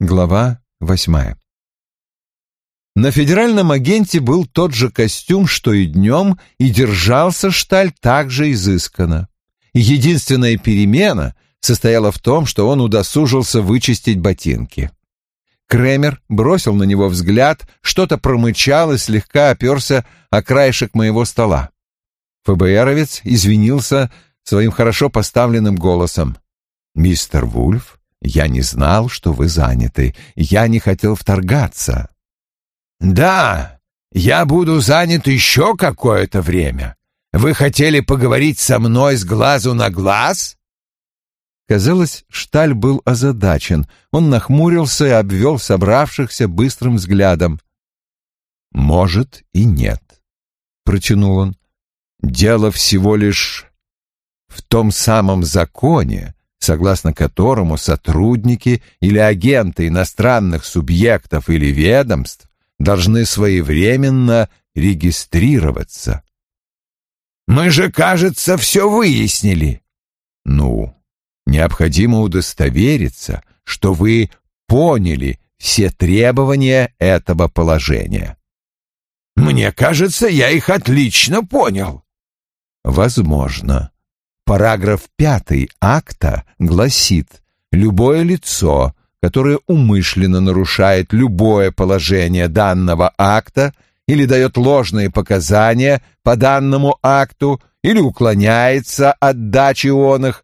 Глава восьмая. На федеральном агенте был тот же костюм, что и днем, и держался Шталь так же изысканно. Единственная перемена состояла в том, что он удосужился вычистить ботинки. Кремер бросил на него взгляд, что-то промычал и слегка оперся о краешек моего стола. ФБРовец извинился своим хорошо поставленным голосом. «Мистер Вульф, я не знал, что вы заняты. Я не хотел вторгаться. Да, я буду занят еще какое-то время. Вы хотели поговорить со мной с глазу на глаз? Казалось, Шталь был озадачен. Он нахмурился и обвел собравшихся быстрым взглядом. «Может и нет», — протянул он. «Дело всего лишь в том самом законе, согласно которому сотрудники или агенты иностранных субъектов или ведомств должны своевременно регистрироваться. «Мы же, кажется, все выяснили». «Ну, необходимо удостовериться, что вы поняли все требования этого положения». «Мне кажется, я их отлично понял». «Возможно. Параграф пятый акта гласит «Любое лицо, которое умышленно нарушает любое положение данного акта или дает ложные показания по данному акту или уклоняется от дачи он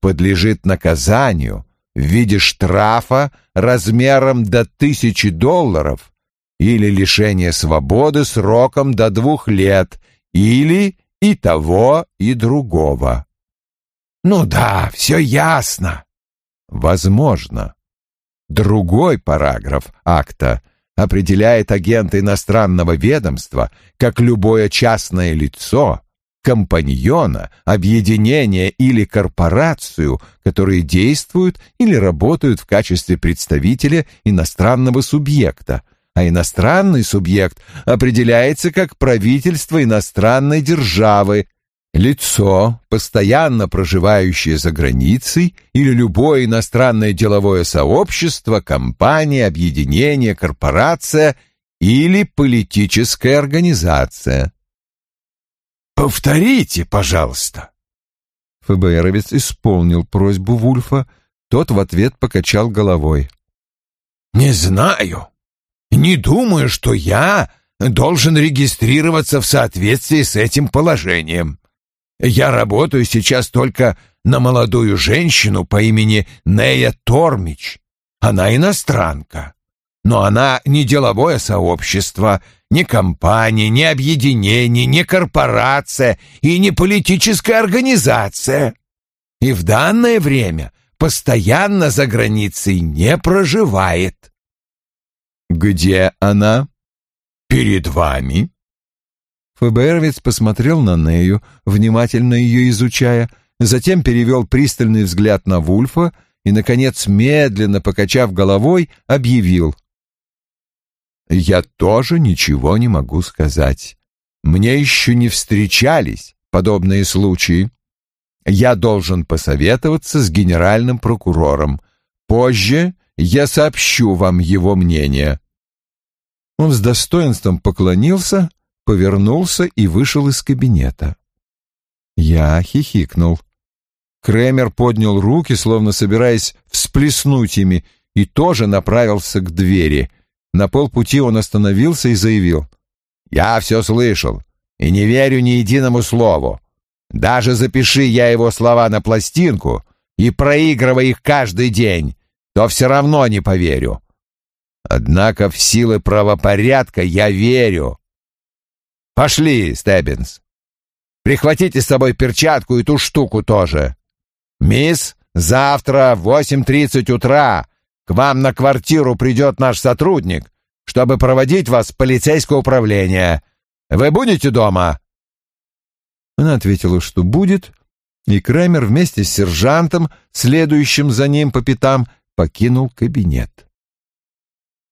подлежит наказанию в виде штрафа размером до тысячи долларов или лишения свободы сроком до двух лет или и того, и другого. Ну да, все ясно. Возможно. Другой параграф акта определяет агента иностранного ведомства как любое частное лицо, компаньона, объединение или корпорацию, которые действуют или работают в качестве представителя иностранного субъекта, а иностранный субъект определяется как правительство иностранной державы, Лицо, постоянно проживающее за границей, или любое иностранное деловое сообщество, компания, объединение, корпорация или политическая организация. «Повторите, пожалуйста». ФБРовец исполнил просьбу Вульфа, тот в ответ покачал головой. «Не знаю. Не думаю, что я должен регистрироваться в соответствии с этим положением. Я работаю сейчас только на молодую женщину по имени Нея Тормич. Она иностранка. Но она не деловое сообщество, не компания, не объединение, не корпорация и не политическая организация. И в данное время постоянно за границей не проживает. Где она? Перед вами. ФБРовец посмотрел на Нею, внимательно ее изучая, затем перевел пристальный взгляд на Вульфа и, наконец, медленно покачав головой, объявил. «Я тоже ничего не могу сказать. Мне еще не встречались подобные случаи. Я должен посоветоваться с генеральным прокурором. Позже я сообщу вам его мнение». Он с достоинством поклонился, — повернулся и вышел из кабинета. Я хихикнул. Кремер поднял руки, словно собираясь всплеснуть ими, и тоже направился к двери. На полпути он остановился и заявил. «Я все слышал и не верю ни единому слову. Даже запиши я его слова на пластинку и проигрывай их каждый день, то все равно не поверю. Однако в силы правопорядка я верю. Пошли, Стеббинс. Прихватите с собой перчатку и ту штуку тоже. Мисс, завтра в 8.30 утра к вам на квартиру придет наш сотрудник, чтобы проводить вас в полицейское управление. Вы будете дома?» Она ответила, что будет, и Кремер вместе с сержантом, следующим за ним по пятам, покинул кабинет.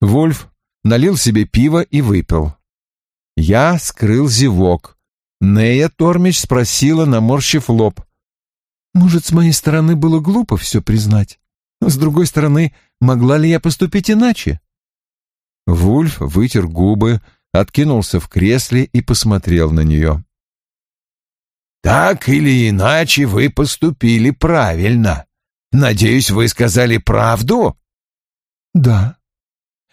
Вольф налил себе пиво и выпил. Я скрыл зевок. Нея Тормич спросила, наморщив лоб. «Может, с моей стороны было глупо все признать? С другой стороны, могла ли я поступить иначе? Вульф вытер губы, откинулся в кресле и посмотрел на нее. «Так или иначе вы поступили правильно. Надеюсь, вы сказали правду?» «Да».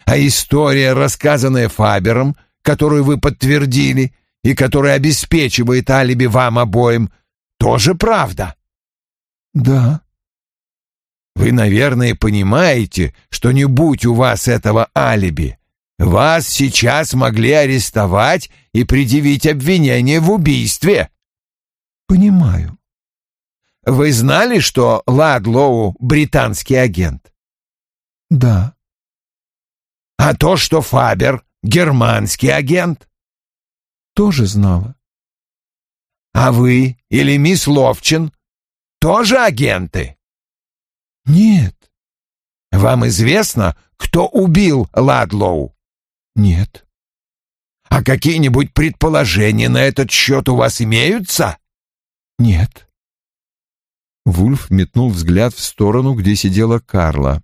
«А история, рассказанная Фабером, которую вы подтвердили и которая обеспечивает алиби вам обоим, тоже правда?» «Да». «Вы, наверное, понимаете, что не будь у вас этого алиби, вас сейчас могли арестовать и предъявить обвинение в убийстве». «Понимаю». «Вы знали, что Ладлоу — британский агент?» «Да». «А то, что Фабер — германский агент?» «Тоже знала». «А вы или мисс Ловчин тоже агенты?» «Нет». «Вам известно, кто убил Ладлоу?» «Нет». «А какие-нибудь предположения на этот счет у вас имеются?» «Нет». Вульф метнул взгляд в сторону, где сидела Карла.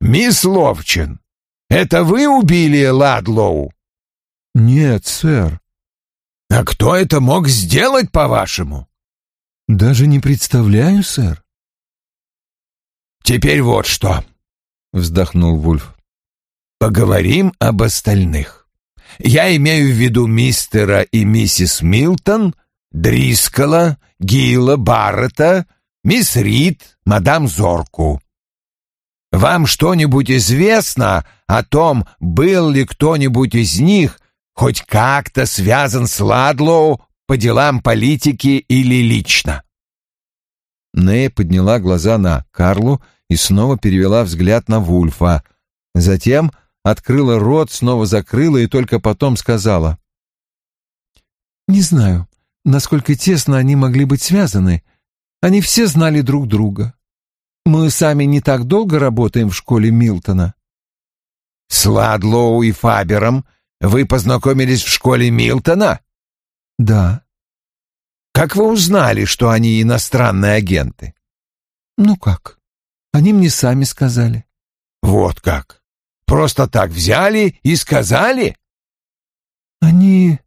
«Мисс Ловчин, это вы убили Ладлоу?» «Нет, сэр». «А кто это мог сделать, по-вашему?» «Даже не представляю, сэр». «Теперь вот что», — вздохнул Вульф. «Поговорим об остальных. Я имею в виду мистера и миссис Милтон, Дрискала, Гила, Баррета, мисс Рид, мадам Зорку. Вам что-нибудь известно о том, был ли кто-нибудь из них хоть как-то связан с Ладлоу по делам политики или лично?» Нея подняла глаза на Карлу и снова перевела взгляд на Вульфа. Затем открыла рот, снова закрыла и только потом сказала. «Не знаю, насколько тесно они могли быть связаны. Они все знали друг друга. Мы сами не так долго работаем в школе Милтона». «С Ладлоу и Фабером вы познакомились в школе Милтона?» «Да». «Как вы узнали, что они иностранные агенты?» «Ну как? Они мне сами сказали». «Вот как? Просто так взяли и сказали?» «Они...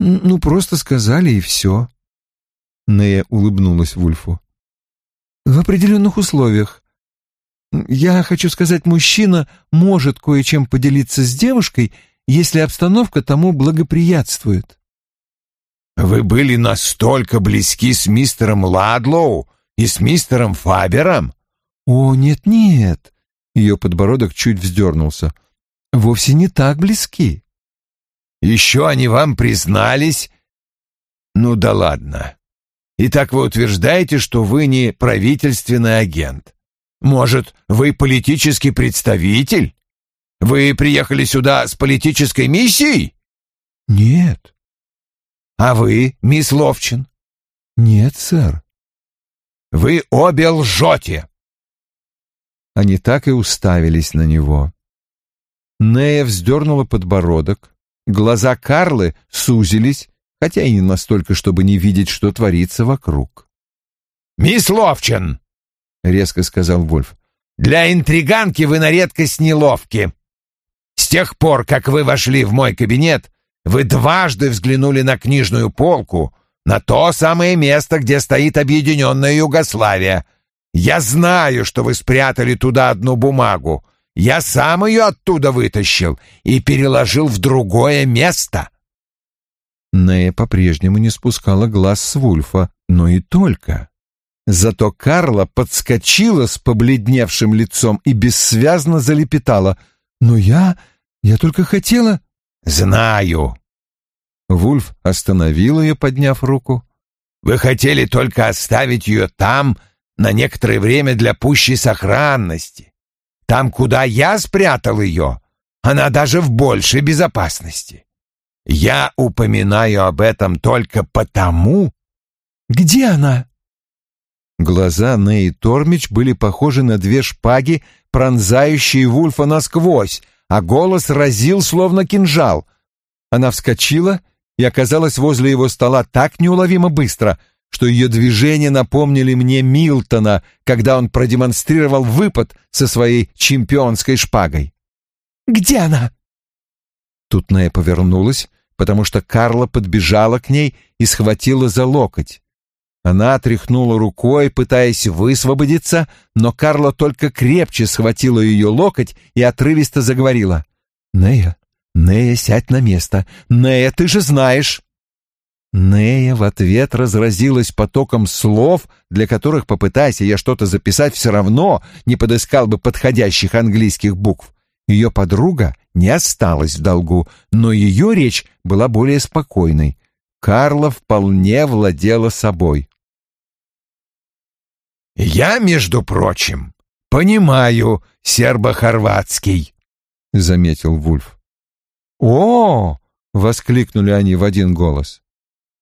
ну, просто сказали, и все». Нея улыбнулась Вульфу. «В определенных условиях. Я хочу сказать, мужчина может кое-чем поделиться с девушкой, если обстановка тому благоприятствует». «Вы были настолько близки с мистером Ладлоу и с мистером Фабером?» «О, нет-нет!» Ее подбородок чуть вздернулся. «Вовсе не так близки». «Еще они вам признались?» «Ну да ладно. Итак, вы утверждаете, что вы не правительственный агент. Может, вы политический представитель? Вы приехали сюда с политической миссией?» «Нет». «А вы, мисс Ловчин?» «Нет, сэр». «Вы обе лжете!» Они так и уставились на него. Нея вздернула подбородок. Глаза Карлы сузились, хотя и не настолько, чтобы не видеть, что творится вокруг. «Мисс Ловчин!» — резко сказал Вольф. «Для интриганки вы на редкость неловки. С тех пор, как вы вошли в мой кабинет, вы дважды взглянули на книжную полку, на то самое место, где стоит объединенная Югославия. Я знаю, что вы спрятали туда одну бумагу. Я сам ее оттуда вытащил и переложил в другое место». Нея по-прежнему не спускала глаз с Вульфа, но и только. Зато Карла подскочила с побледневшим лицом и бессвязно залепетала. «Но я... я только хотела...» «Знаю». Вульф остановил ее, подняв руку. «Вы хотели только оставить ее там на некоторое время для пущей сохранности. Там, куда я спрятал ее, она даже в большей безопасности. Я упоминаю об этом только потому... Где она? Глаза Неи Тормич были похожи на две шпаги, пронзающие Вульфа насквозь, а голос разил, словно кинжал. Она вскочила и оказалась возле его стола так неуловимо быстро, что ее движения напомнили мне Милтона, когда он продемонстрировал выпад со своей чемпионской шпагой. «Где она?» Тут Нея повернулась, потому что Карла подбежала к ней и схватила за локоть. Она тряхнула рукой, пытаясь высвободиться, но Карла только крепче схватила ее локоть и отрывисто заговорила. «Нея, Нея, сядь на место. Нея, ты же знаешь!» Нея в ответ разразилась потоком слов, для которых, попытайся я что-то записать, все равно не подыскал бы подходящих английских букв. Ее подруга не осталась в долгу, но ее речь была более спокойной. Карла вполне владела собой. «Я, между прочим, понимаю сербо-хорватский», — заметил Вульф. «О!» — воскликнули они в один голос.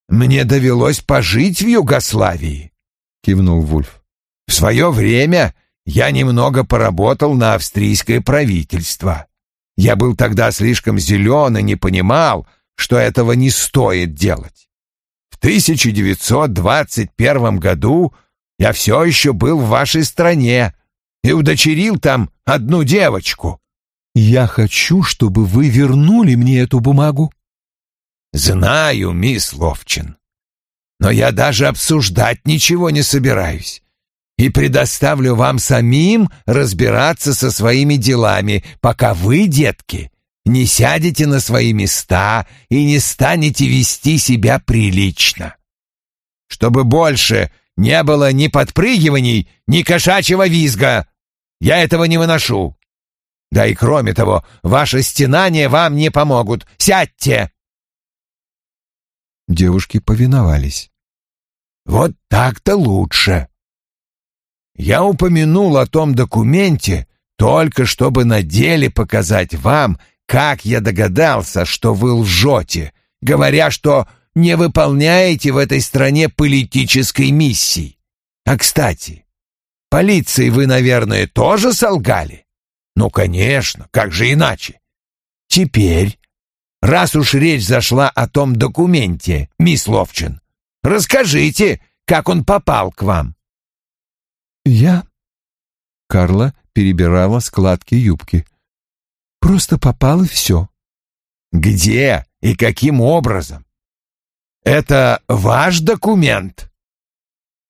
«Мне довелось пожить в Югославии», — кивнул Вульф. «В свое время я немного поработал на австрийское правительство. Я был тогда слишком зелен и не понимал, что этого не стоит делать. В 1921 году я все еще был в вашей стране и удочерил там одну девочку». «Я хочу, чтобы вы вернули мне эту бумагу». «Знаю, мисс Ловчин, но я даже обсуждать ничего не собираюсь и предоставлю вам самим разбираться со своими делами, пока вы, детки, не сядете на свои места и не станете вести себя прилично. Чтобы больше не было ни подпрыгиваний, ни кошачьего визга. Я этого не выношу. Да и кроме того, ваши стенания вам не помогут. Сядьте!» Девушки повиновались. «Вот так-то лучше. Я упомянул о том документе только чтобы на деле показать вам, как я догадался, что вы лжете, говоря, что не выполняете в этой стране политической миссии. А, кстати, полиции вы, наверное, тоже солгали? Ну, конечно, как же иначе? Теперь, раз уж речь зашла о том документе, мисс Ловчин, расскажите, как он попал к вам. Я? Карла перебирала складки юбки. Просто попал и все. Где и каким образом? Это ваш документ?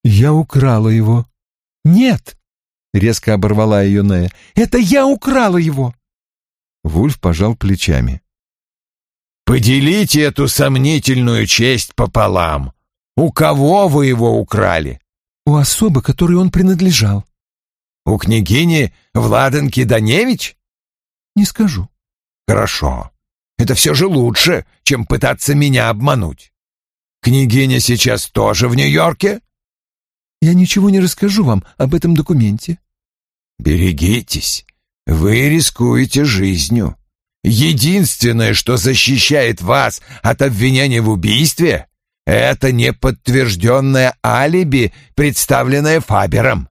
Я украла его. Нет, резко оборвала ее Нея. Это я украла его. Вульф пожал плечами. Поделите эту сомнительную честь пополам. У кого вы его украли? У особы, которой он принадлежал. У княгини Владенки Даневич? Не скажу. Хорошо. Это все же лучше, чем пытаться меня обмануть. Княгиня сейчас тоже в Нью-Йорке? Я ничего не расскажу вам об этом документе. Берегитесь. Вы рискуете жизнью. Единственное, что защищает вас от обвинения в убийстве, это неподтвержденное алиби, представленное Фабером.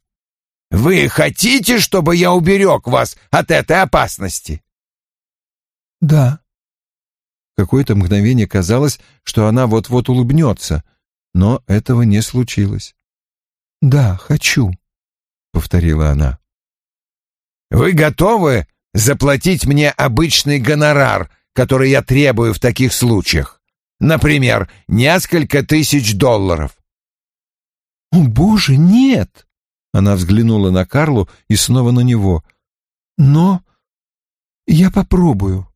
Вы хотите, чтобы я уберег вас от этой опасности? Да. Какое-то мгновение казалось, что она вот-вот улыбнется, но этого не случилось. «Да, хочу», — повторила она. «Вы готовы заплатить мне обычный гонорар, который я требую в таких случаях? Например, несколько тысяч долларов?» «О, боже, нет!» Она взглянула на Карлу и снова на него. «Но я попробую».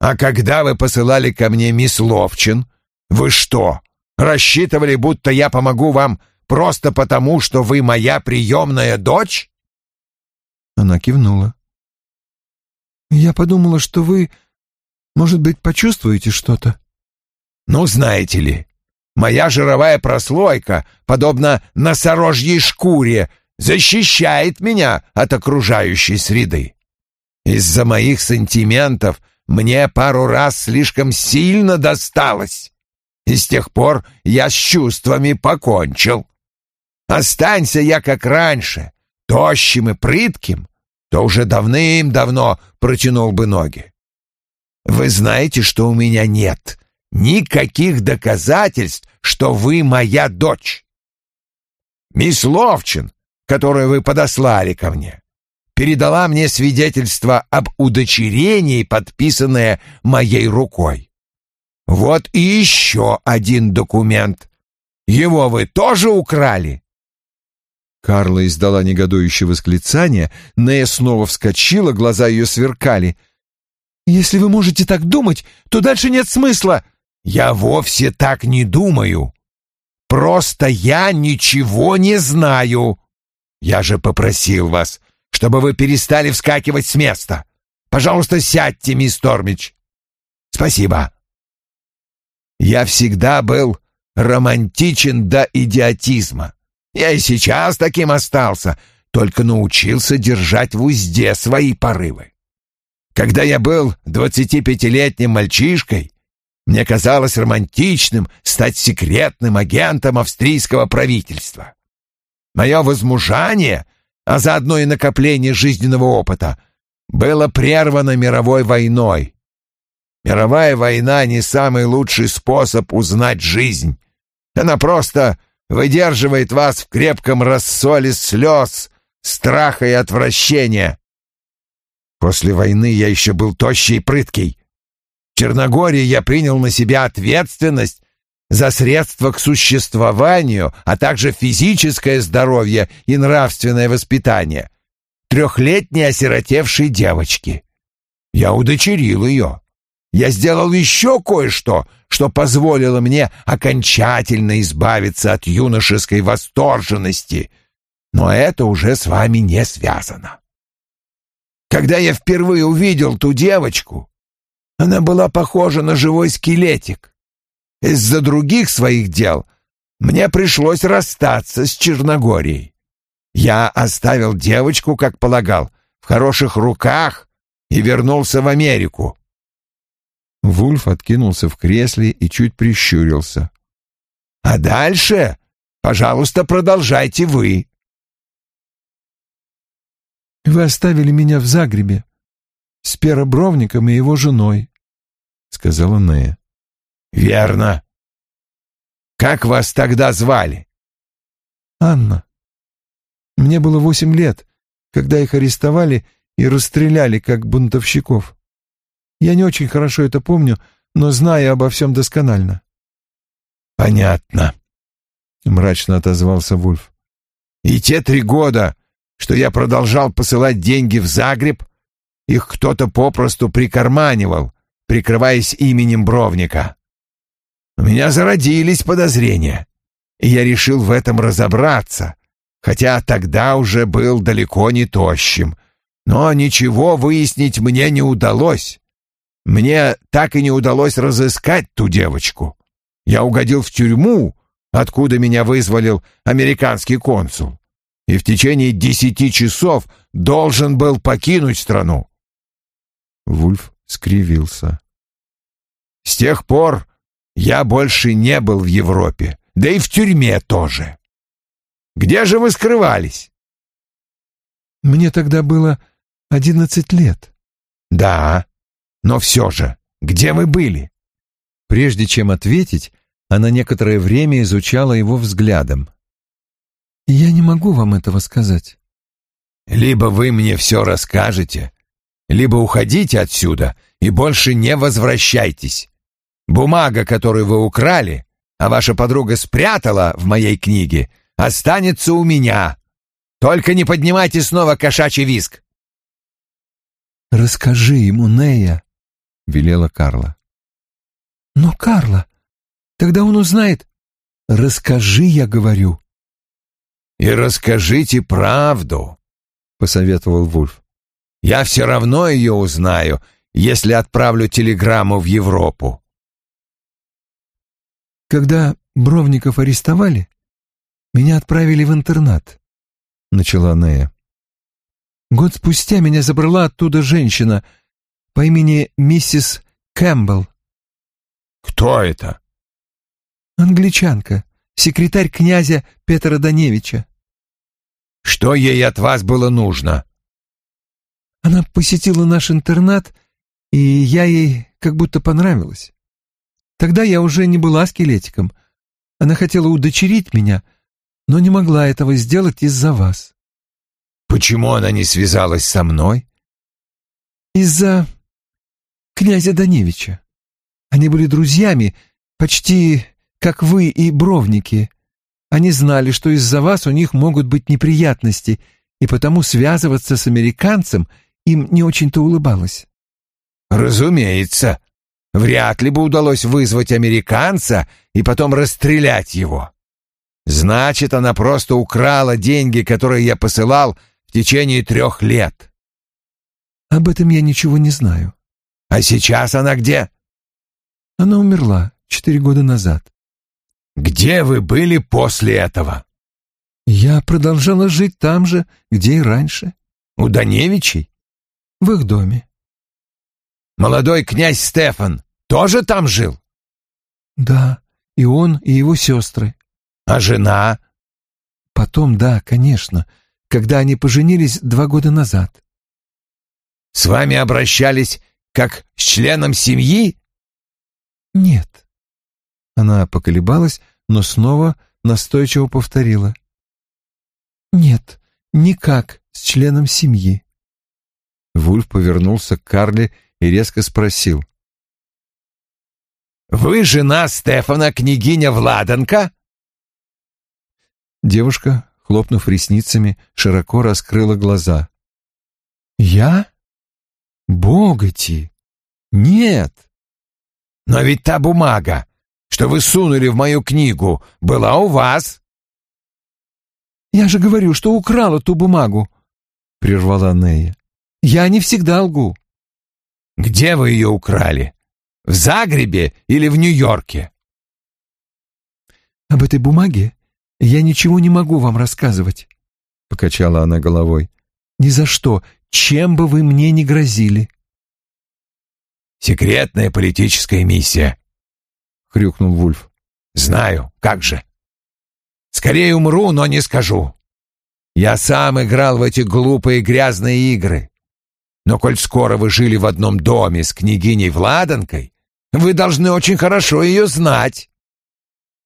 А когда вы посылали ко мне мисс Ловчин, вы что, рассчитывали, будто я помогу вам просто потому, что вы моя приемная дочь?» Она кивнула. «Я подумала, что вы, может быть, почувствуете что-то». «Ну, знаете ли, моя жировая прослойка, подобно носорожьей шкуре, защищает меня от окружающей среды. Из-за моих сантиментов — мне пару раз слишком сильно досталось, и с тех пор я с чувствами покончил. Останься я как раньше, тощим и прытким, то уже давным-давно протянул бы ноги. Вы знаете, что у меня нет никаких доказательств, что вы моя дочь. Мисс Ловчин, которую вы подослали ко мне, передала мне свидетельство об удочерении, подписанное моей рукой. Вот и еще один документ. Его вы тоже украли? Карла издала негодующее восклицание, Нея снова вскочила, глаза ее сверкали. «Если вы можете так думать, то дальше нет смысла!» «Я вовсе так не думаю. Просто я ничего не знаю. Я же попросил вас, чтобы вы перестали вскакивать с места. Пожалуйста, сядьте, мисс Тормич. Спасибо. Я всегда был романтичен до идиотизма. Я и сейчас таким остался, только научился держать в узде свои порывы. Когда я был двадцатипятилетним мальчишкой, мне казалось романтичным стать секретным агентом австрийского правительства. Мое возмужание, а заодно и накопление жизненного опыта, было прервано мировой войной. Мировая война не самый лучший способ узнать жизнь. Она просто выдерживает вас в крепком рассоле слез, страха и отвращения. После войны я еще был тощий и прыткий. Черногории я принял на себя ответственность за средства к существованию, а также физическое здоровье и нравственное воспитание трехлетней осиротевшей девочки. Я удочерил ее. Я сделал еще кое-что, что позволило мне окончательно избавиться от юношеской восторженности, но это уже с вами не связано. Когда я впервые увидел ту девочку, она была похожа на живой скелетик. Из-за других своих дел мне пришлось расстаться с Черногорией. Я оставил девочку, как полагал, в хороших руках и вернулся в Америку. Вульф откинулся в кресле и чуть прищурился. «А дальше, пожалуйста, продолжайте вы». «Вы оставили меня в Загребе с Перобровником и его женой», — сказала Нея. «Верно. Как вас тогда звали?» «Анна. Мне было восемь лет, когда их арестовали и расстреляли как бунтовщиков. Я не очень хорошо это помню, но знаю обо всем досконально. «Понятно», — мрачно отозвался Вульф. «И те три года, что я продолжал посылать деньги в Загреб, их кто-то попросту прикарманивал, прикрываясь именем Бровника. У меня зародились подозрения, и я решил в этом разобраться, хотя тогда уже был далеко не тощим, но ничего выяснить мне не удалось. Мне так и не удалось разыскать ту девочку. Я угодил в тюрьму, откуда меня вызволил американский консул, и в течение десяти часов должен был покинуть страну. Вульф скривился. С тех пор я больше не был в Европе, да и в тюрьме тоже. Где же вы скрывались? Мне тогда было одиннадцать лет. Да, но все же, где вы были?» Прежде чем ответить, она некоторое время изучала его взглядом. «Я не могу вам этого сказать». «Либо вы мне все расскажете, либо уходите отсюда и больше не возвращайтесь. Бумага, которую вы украли, а ваша подруга спрятала в моей книге, останется у меня. Только не поднимайте снова кошачий виск». «Расскажи ему, Нея», — велела Карла. «Но, Карла, тогда он узнает...» «Расскажи, я говорю». «И расскажите правду», — посоветовал Вульф. «Я все равно ее узнаю, если отправлю телеграмму в Европу». «Когда Бровников арестовали, меня отправили в интернат», — начала Нея. «Год спустя меня забрала оттуда женщина — по имени миссис Кэмпбелл. Кто это? Англичанка, секретарь князя Петра Даневича. Что ей от вас было нужно? Она посетила наш интернат, и я ей как будто понравилась. Тогда я уже не была скелетиком. Она хотела удочерить меня, но не могла этого сделать из-за вас. Почему она не связалась со мной? Из-за князя Даневича. Они были друзьями, почти как вы и бровники. Они знали, что из-за вас у них могут быть неприятности, и потому связываться с американцем им не очень-то улыбалось. Разумеется. Вряд ли бы удалось вызвать американца и потом расстрелять его. Значит, она просто украла деньги, которые я посылал в течение трех лет. Об этом я ничего не знаю. А сейчас она где? Она умерла четыре года назад. Где вы были после этого? Я продолжала жить там же, где и раньше. У Даневичей? В их доме. Молодой князь Стефан тоже там жил? Да, и он, и его сестры. А жена? Потом, да, конечно, когда они поженились два года назад. С вами обращались как с членом семьи? Нет. Она поколебалась, но снова настойчиво повторила. Нет, никак с членом семьи. Вульф повернулся к Карле и резко спросил. «Вы жена Стефана, княгиня Владанка?» Девушка, хлопнув ресницами, широко раскрыла глаза. «Я? Богати! Нет!» «Но ведь та бумага, что вы сунули в мою книгу, была у вас!» «Я же говорю, что украла ту бумагу!» — прервала Нея. «Я не всегда лгу!» «Где вы ее украли? В Загребе или в Нью-Йорке?» «Об этой бумаге я ничего не могу вам рассказывать», — покачала она головой. «Ни за что, чем бы вы мне ни грозили». «Секретная политическая миссия», — хрюкнул Вульф. «Знаю, как же. Скорее умру, но не скажу. Я сам играл в эти глупые грязные игры. Но коль скоро вы жили в одном доме с княгиней Владанкой, вы должны очень хорошо ее знать.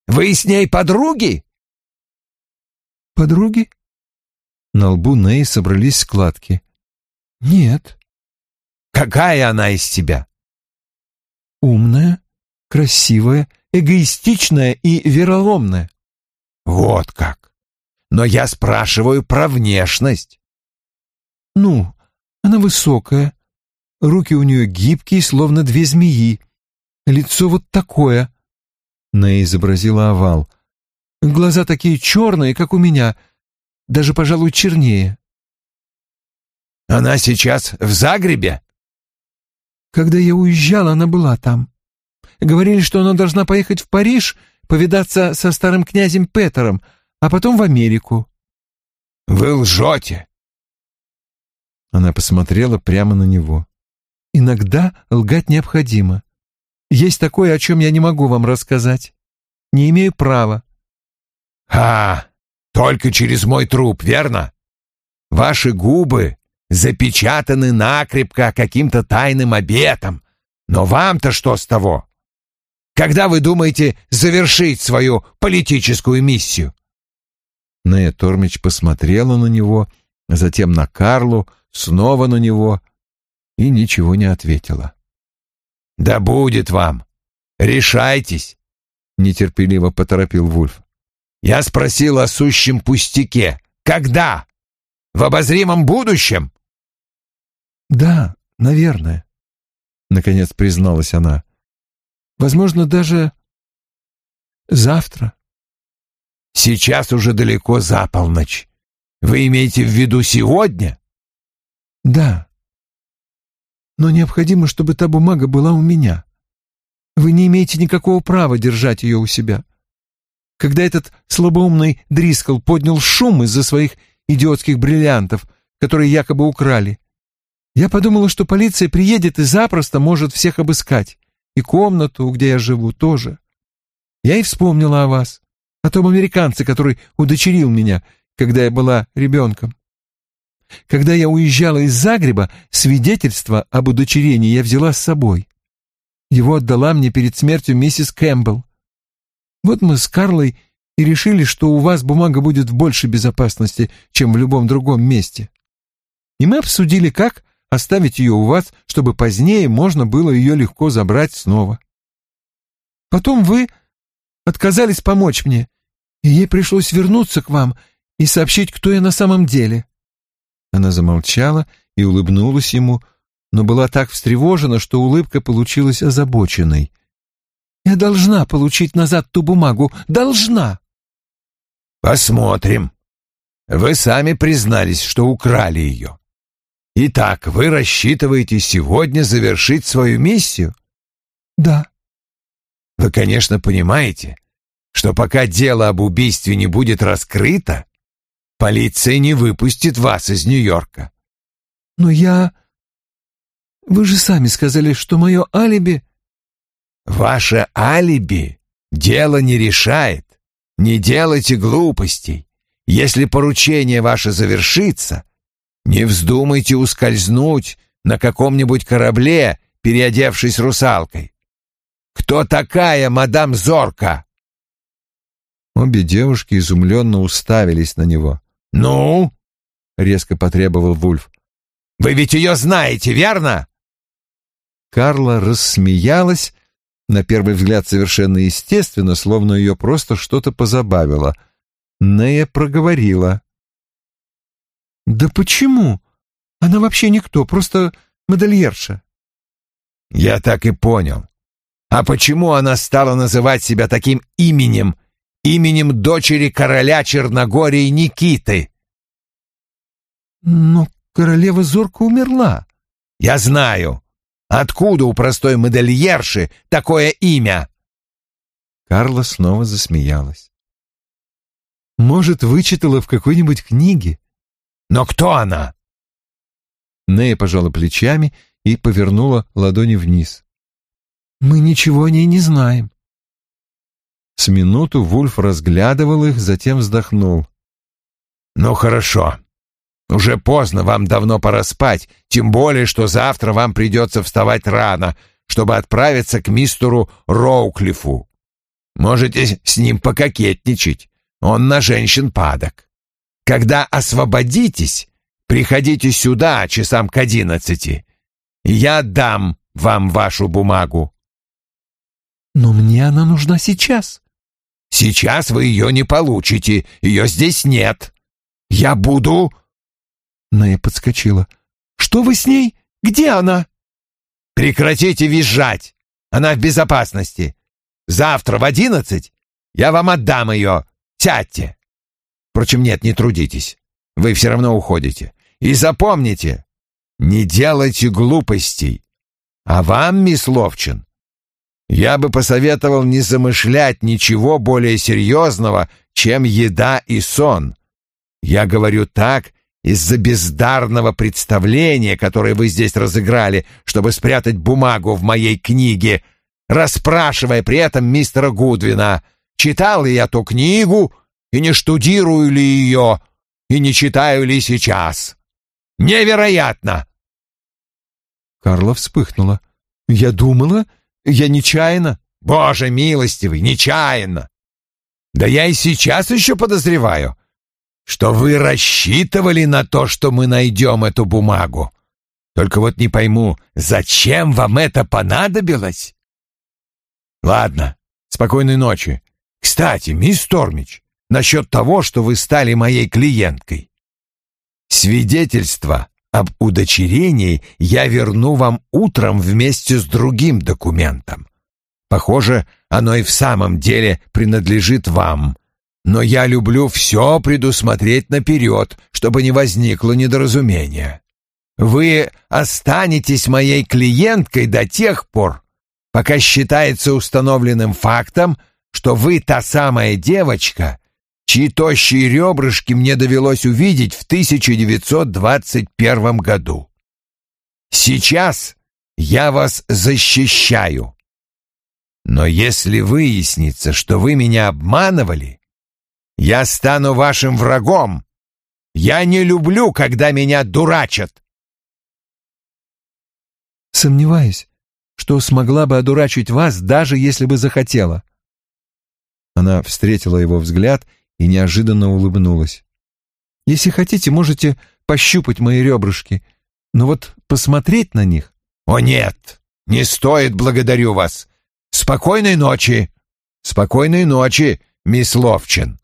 Вы с ней подруги?» «Подруги?» На лбу Ней собрались складки. «Нет». «Какая она из тебя?» «Умная, красивая, эгоистичная и вероломная». «Вот как! Но я спрашиваю про внешность». «Ну, она высокая, руки у нее гибкие, словно две змеи, лицо вот такое». Ней изобразила овал — Глаза такие черные, как у меня, даже, пожалуй, чернее. Она сейчас в Загребе? Когда я уезжала, она была там. Говорили, что она должна поехать в Париж, повидаться со старым князем Петером, а потом в Америку. Вы лжете. Она посмотрела прямо на него. Иногда лгать необходимо. Есть такое, о чем я не могу вам рассказать. Не имею права. «А, только через мой труп, верно? Ваши губы запечатаны накрепко каким-то тайным обетом. Но вам-то что с того? Когда вы думаете завершить свою политическую миссию?» Нея Тормич посмотрела на него, затем на Карлу, снова на него и ничего не ответила. «Да будет вам! Решайтесь!» — нетерпеливо поторопил Вульф. Я спросил о сущем пустяке. Когда? В обозримом будущем? Да, наверное, наконец призналась она. Возможно, даже завтра. Сейчас уже далеко за полночь. Вы имеете в виду сегодня? Да. Но необходимо, чтобы та бумага была у меня. Вы не имеете никакого права держать ее у себя когда этот слабоумный Дрискл поднял шум из-за своих идиотских бриллиантов, которые якобы украли. Я подумала, что полиция приедет и запросто может всех обыскать. И комнату, где я живу, тоже. Я и вспомнила о вас, о том американце, который удочерил меня, когда я была ребенком. Когда я уезжала из Загреба, свидетельство об удочерении я взяла с собой. Его отдала мне перед смертью миссис Кэмпбелл. Вот мы с Карлой и решили, что у вас бумага будет в большей безопасности, чем в любом другом месте. И мы обсудили, как оставить ее у вас, чтобы позднее можно было ее легко забрать снова. Потом вы отказались помочь мне, и ей пришлось вернуться к вам и сообщить, кто я на самом деле. Она замолчала и улыбнулась ему, но была так встревожена, что улыбка получилась озабоченной. «Я должна получить назад ту бумагу, должна!» «Посмотрим. Вы сами признались, что украли ее. Итак, вы рассчитываете сегодня завершить свою миссию?» «Да». «Вы, конечно, понимаете, что пока дело об убийстве не будет раскрыто, полиция не выпустит вас из Нью-Йорка». «Но я...» «Вы же сами сказали, что мое алиби...» «Ваше алиби дело не решает. Не делайте глупостей. Если поручение ваше завершится, не вздумайте ускользнуть на каком-нибудь корабле, переодевшись русалкой. Кто такая мадам Зорка?» Обе девушки изумленно уставились на него. «Ну?» — резко потребовал Вульф. «Вы ведь ее знаете, верно?» Карла рассмеялась, на первый взгляд совершенно естественно, словно ее просто что-то позабавило. Нея проговорила. «Да почему? Она вообще никто, просто модельерша». «Я так и понял. А почему она стала называть себя таким именем, именем дочери короля Черногории Никиты?» «Но королева Зорка умерла». «Я знаю. Откуда у простой модельерши такое имя?» Карла снова засмеялась. «Может, вычитала в какой-нибудь книге?» «Но кто она?» Нея пожала плечами и повернула ладони вниз. «Мы ничего о ней не знаем». С минуту Вульф разглядывал их, затем вздохнул. «Ну хорошо. Уже поздно, вам давно пора спать, тем более, что завтра вам придется вставать рано, чтобы отправиться к мистеру Роуклифу. Можете с ним пококетничать, он на женщин падок. Когда освободитесь, приходите сюда часам к одиннадцати, я дам вам вашу бумагу. Но мне она нужна сейчас. Сейчас вы ее не получите, ее здесь нет. Я буду Ная подскочила. «Что вы с ней? Где она?» «Прекратите визжать! Она в безопасности. Завтра в одиннадцать я вам отдам ее. Сядьте. Впрочем, нет, не трудитесь. Вы все равно уходите. И запомните, не делайте глупостей. А вам, мисс Ловчин, я бы посоветовал не замышлять ничего более серьезного, чем еда и сон. Я говорю так, из-за бездарного представления, которое вы здесь разыграли, чтобы спрятать бумагу в моей книге, расспрашивая при этом мистера Гудвина, читал ли я ту книгу и не штудирую ли ее, и не читаю ли сейчас. Невероятно!» Карла вспыхнула. «Я думала, я нечаянно...» «Боже милостивый, нечаянно! Да я и сейчас еще подозреваю, что вы рассчитывали на то, что мы найдем эту бумагу. Только вот не пойму, зачем вам это понадобилось? Ладно, спокойной ночи. Кстати, мисс Тормич, насчет того, что вы стали моей клиенткой. Свидетельство об удочерении я верну вам утром вместе с другим документом. Похоже, оно и в самом деле принадлежит вам, но я люблю все предусмотреть наперед, чтобы не возникло недоразумения. Вы останетесь моей клиенткой до тех пор, пока считается установленным фактом, что вы та самая девочка, чьи тощие ребрышки мне довелось увидеть в 1921 году. Сейчас я вас защищаю. Но если выяснится, что вы меня обманывали, я стану вашим врагом. Я не люблю, когда меня дурачат. Сомневаюсь, что смогла бы одурачить вас, даже если бы захотела. Она встретила его взгляд и неожиданно улыбнулась. Если хотите, можете пощупать мои ребрышки, но вот посмотреть на них... О нет, не стоит, благодарю вас. Спокойной ночи. Спокойной ночи, мисс Ловчин.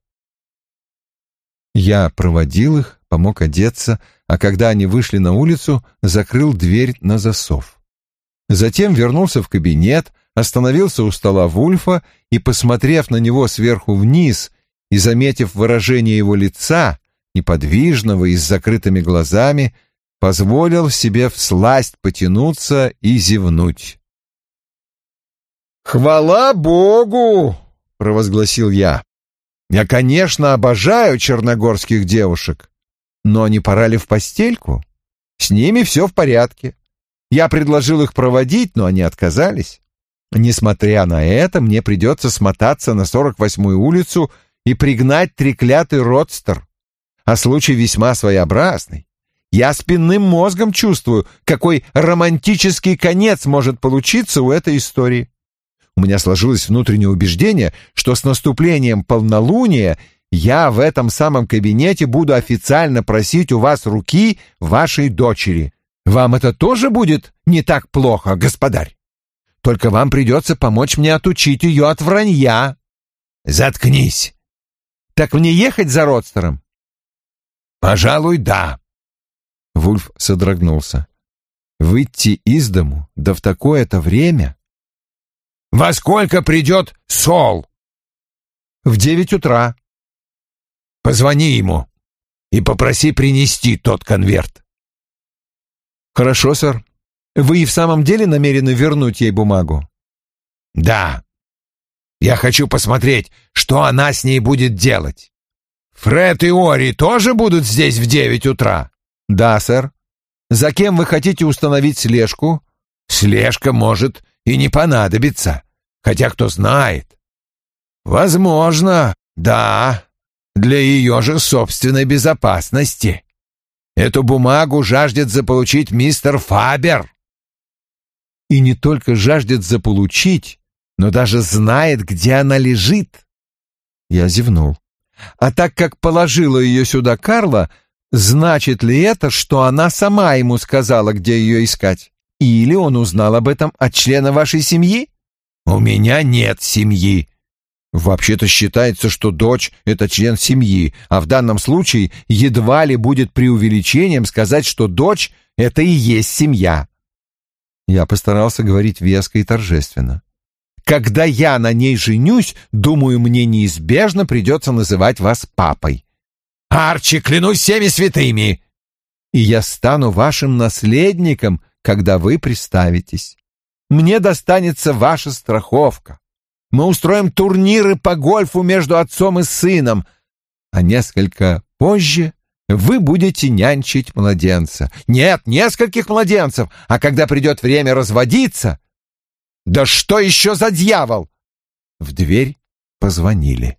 Я проводил их, помог одеться, а когда они вышли на улицу, закрыл дверь на засов. Затем вернулся в кабинет, остановился у стола Вульфа и, посмотрев на него сверху вниз и заметив выражение его лица, неподвижного и с закрытыми глазами, позволил себе всласть потянуться и зевнуть. «Хвала Богу!» — провозгласил я. «Я, конечно, обожаю черногорских девушек, но не пора ли в постельку? С ними все в порядке. Я предложил их проводить, но они отказались. Несмотря на это, мне придется смотаться на 48-ю улицу и пригнать треклятый родстер. А случай весьма своеобразный. Я спинным мозгом чувствую, какой романтический конец может получиться у этой истории. У меня сложилось внутреннее убеждение, что с наступлением полнолуния я в этом самом кабинете буду официально просить у вас руки вашей дочери. Вам это тоже будет не так плохо, господарь? Только вам придется помочь мне отучить ее от вранья. Заткнись. Так мне ехать за родстером? Пожалуй, да. Вульф содрогнулся. Выйти из дому, да в такое-то время? Во сколько придет Сол? В девять утра. Позвони ему и попроси принести тот конверт. Хорошо, сэр. Вы и в самом деле намерены вернуть ей бумагу? Да. Я хочу посмотреть, что она с ней будет делать. Фред и Ори тоже будут здесь в девять утра? Да, сэр. За кем вы хотите установить слежку? Слежка может и не понадобится, хотя кто знает. Возможно, да, для ее же собственной безопасности. Эту бумагу жаждет заполучить мистер Фабер. И не только жаждет заполучить, но даже знает, где она лежит. Я зевнул. А так как положила ее сюда Карла, значит ли это, что она сама ему сказала, где ее искать? Или он узнал об этом от члена вашей семьи? У меня нет семьи. Вообще-то считается, что дочь — это член семьи, а в данном случае едва ли будет преувеличением сказать, что дочь — это и есть семья. Я постарался говорить веско и торжественно. Когда я на ней женюсь, думаю, мне неизбежно придется называть вас папой. Арчи, клянусь всеми святыми! И я стану вашим наследником, когда вы приставитесь. Мне достанется ваша страховка. Мы устроим турниры по гольфу между отцом и сыном, а несколько позже вы будете нянчить младенца. Нет, нескольких младенцев, а когда придет время разводиться... Да что еще за дьявол? В дверь позвонили.